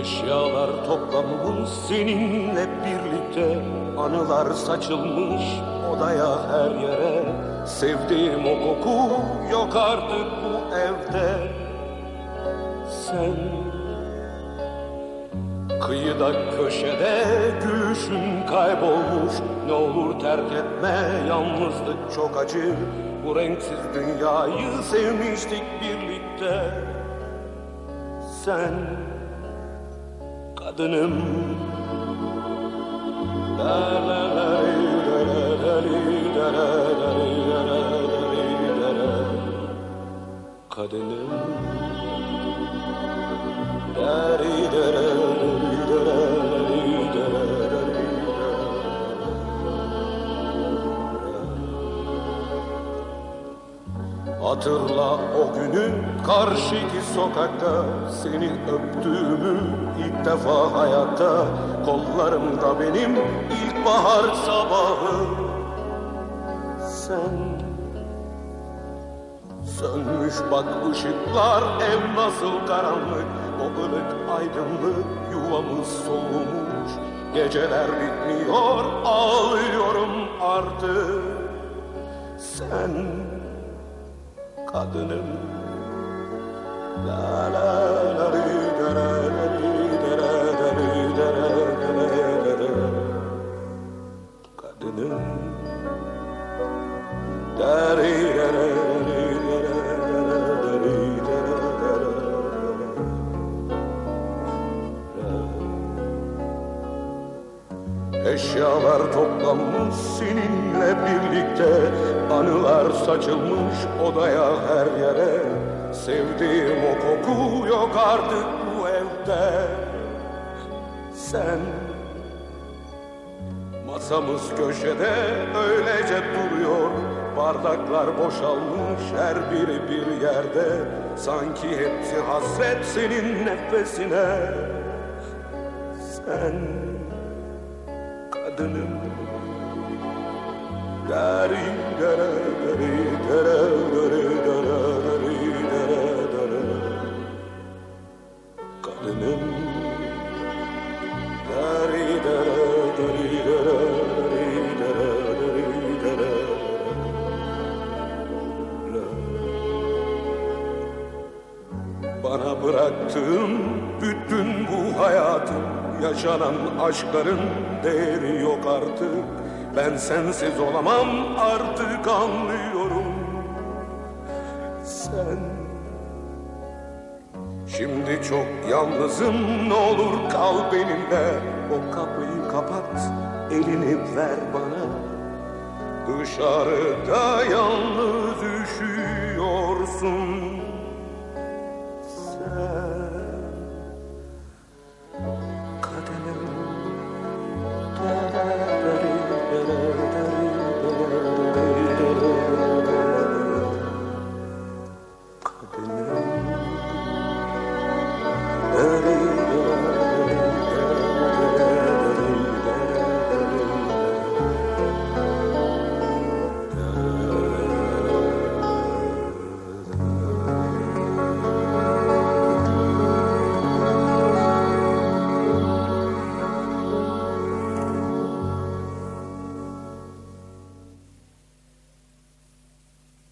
Eşyalar toplanmış seninle birlikte. Anılar saçılmış odaya her yere. Sevdiğim o koku yok artık bu evde. Sen Kıyıda köşede gülüşün kaybolmuş. Ne olur terk etme yalnızlık çok acı. Bu renksiz dünyayı sevmiştik birlikte. Sen kadınım La Hatırla o günü karşıki sokakta Seni öptüğümü ilk defa hayatta. Kollarımda benim ilkbahar sabahı. Sen Sönmüş bak ışıklar ev nasıl karanlık. O ılık aydınlık yuvamız soğumuş Geceler bitmiyor ağlıyorum artık. Sen kadınım La la la li, Eşyalar toplanmış seninle birlikte. Anılar saçılmış odaya her yere. Sevdiğim o koku yok artık bu evde. Sen Masamız köşede öylece duruyor. Bardaklar boşalmış her biri bir yerde. Sanki hepsi hasret senin nefesine. Sen da da da da da Bana bıraktığın bütün bu hayatın Yaşanan aşkların değeri yok artık. Ben sensiz olamam artık anlıyorum. Sen. Şimdi çok yalnızım ne olur kal benimle. O kapıyı kapat elini ver bana. Dışarıda yalnız üşüyorsun